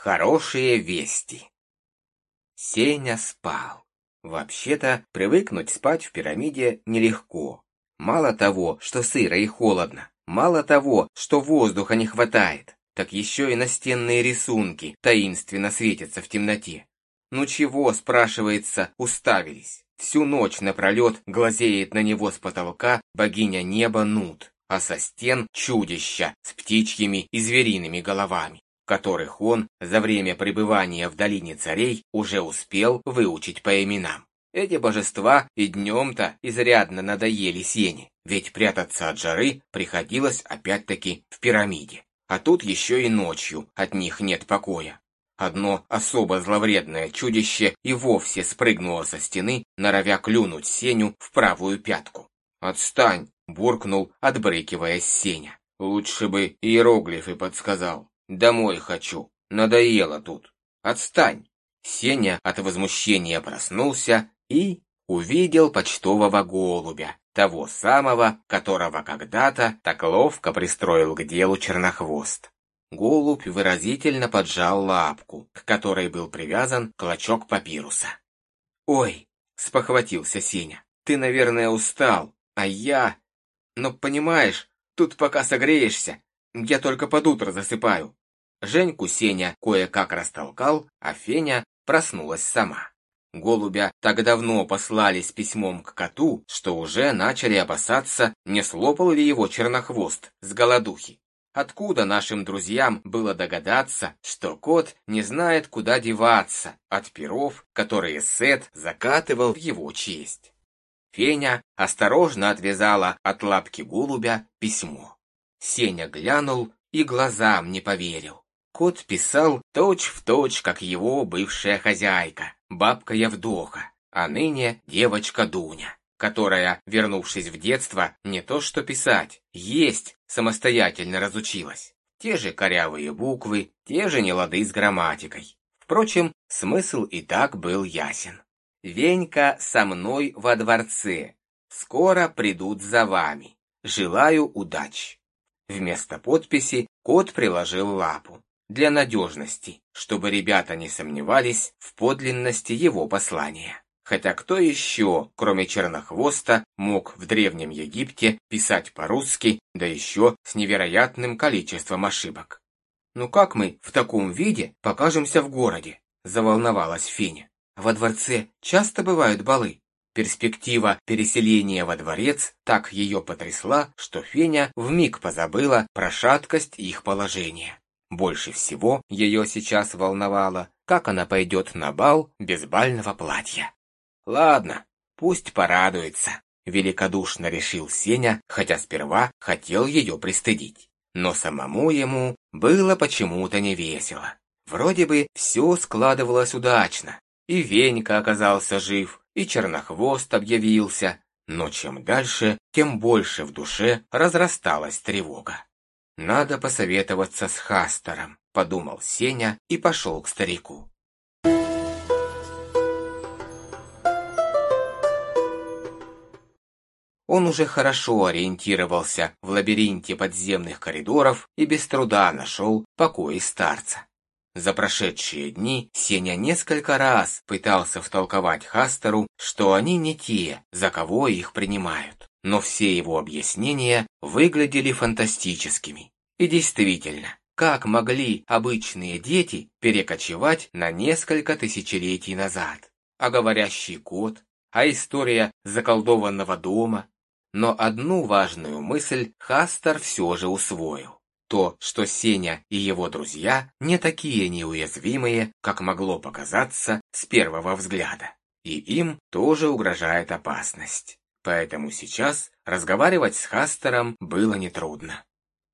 Хорошие вести. Сеня спал. Вообще-то, привыкнуть спать в пирамиде нелегко. Мало того, что сыро и холодно, мало того, что воздуха не хватает, так еще и настенные рисунки таинственно светятся в темноте. Ну чего, спрашивается, уставились? Всю ночь напролет глазеет на него с потолка богиня неба Нут, а со стен чудища с птичьими и звериными головами которых он за время пребывания в долине царей уже успел выучить по именам. Эти божества и днем-то изрядно надоели Сене, ведь прятаться от жары приходилось опять-таки в пирамиде. А тут еще и ночью от них нет покоя. Одно особо зловредное чудище и вовсе спрыгнуло со стены, норовя клюнуть Сеню в правую пятку. «Отстань!» – буркнул, отбрыкиваясь Сеня. «Лучше бы иероглифы подсказал». Домой хочу. Надоело тут. Отстань. Сеня от возмущения проснулся и увидел почтового голубя, того самого, которого когда-то так ловко пристроил к делу чернохвост. Голубь выразительно поджал лапку, к которой был привязан клочок папируса. «Ой!» — спохватился Сеня. «Ты, наверное, устал, а я... Но понимаешь, тут пока согреешься, я только под утро засыпаю. Женьку Сеня кое-как растолкал, а Феня проснулась сама. Голубя так давно послали с письмом к коту, что уже начали опасаться, не слопал ли его чернохвост с голодухи. Откуда нашим друзьям было догадаться, что кот не знает, куда деваться от перов, которые Сет закатывал в его честь? Феня осторожно отвязала от лапки голубя письмо. Сеня глянул и глазам не поверил. Кот писал точь-в-точь, точь, как его бывшая хозяйка, бабка Евдоха, а ныне девочка Дуня, которая, вернувшись в детство, не то что писать, есть самостоятельно разучилась. Те же корявые буквы, те же нелады с грамматикой. Впрочем, смысл и так был ясен. «Венька со мной во дворце. Скоро придут за вами. Желаю удач». Вместо подписи кот приложил лапу для надежности, чтобы ребята не сомневались в подлинности его послания. Хотя кто еще, кроме Чернохвоста, мог в Древнем Египте писать по-русски, да еще с невероятным количеством ошибок? «Ну как мы в таком виде покажемся в городе?» – заволновалась Феня. «Во дворце часто бывают балы?» Перспектива переселения во дворец так ее потрясла, что Феня вмиг позабыла про шаткость их положения. Больше всего ее сейчас волновало, как она пойдет на бал без бального платья. Ладно, пусть порадуется, великодушно решил Сеня, хотя сперва хотел ее пристыдить. Но самому ему было почему-то не весело. Вроде бы все складывалось удачно. И Венька оказался жив, и Чернохвост объявился. Но чем дальше, тем больше в душе разрасталась тревога. «Надо посоветоваться с Хастером», — подумал Сеня и пошел к старику. Он уже хорошо ориентировался в лабиринте подземных коридоров и без труда нашел покои старца. За прошедшие дни Сеня несколько раз пытался втолковать Хастеру, что они не те, за кого их принимают но все его объяснения выглядели фантастическими. И действительно, как могли обычные дети перекочевать на несколько тысячелетий назад? А говорящий кот, а история заколдованного дома. Но одну важную мысль Хастер все же усвоил. То, что Сеня и его друзья не такие неуязвимые, как могло показаться с первого взгляда. И им тоже угрожает опасность поэтому сейчас разговаривать с Хастером было нетрудно.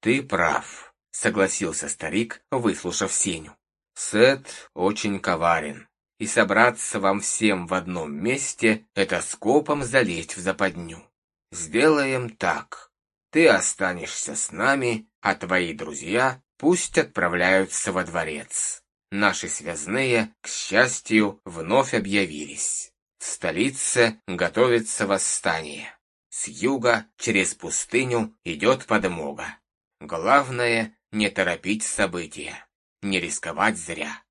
«Ты прав», — согласился старик, выслушав Сеню. «Сет очень коварен, и собраться вам всем в одном месте — это скопом залезть в западню. Сделаем так. Ты останешься с нами, а твои друзья пусть отправляются во дворец. Наши связные, к счастью, вновь объявились. Столице готовится восстание. С юга через пустыню идет подмога. Главное не торопить события. не рисковать зря.